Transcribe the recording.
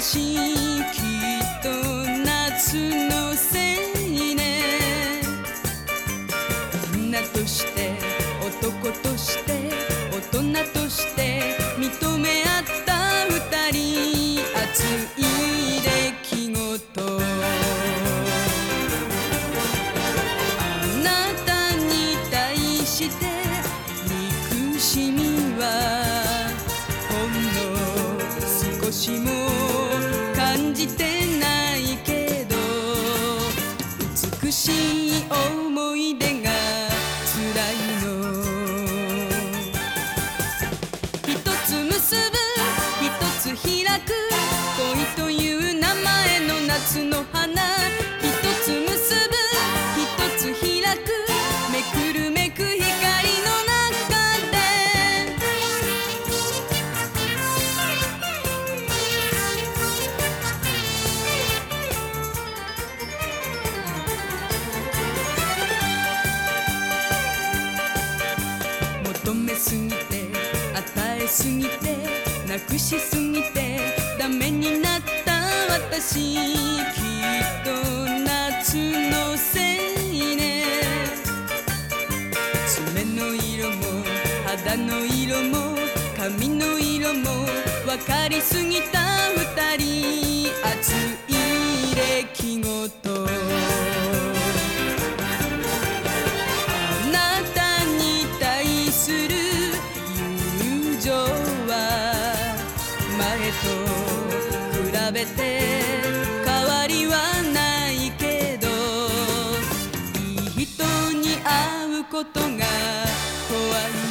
私きっと夏のせいね。女として男として大人として認め合った二人熱い出来事。あなたに対して憎しみはほんの少しもじてないけど美しい思い出が辛いの。一つ結ぶ一つ開く恋という名前の夏の花。すぎて与えすぎてなくしすぎてダメになった私きっと夏のせいね。爪の色も肌の色も髪の色も分かりすぎた情は前と比べて変わりはないけどいい人に会うことが怖い。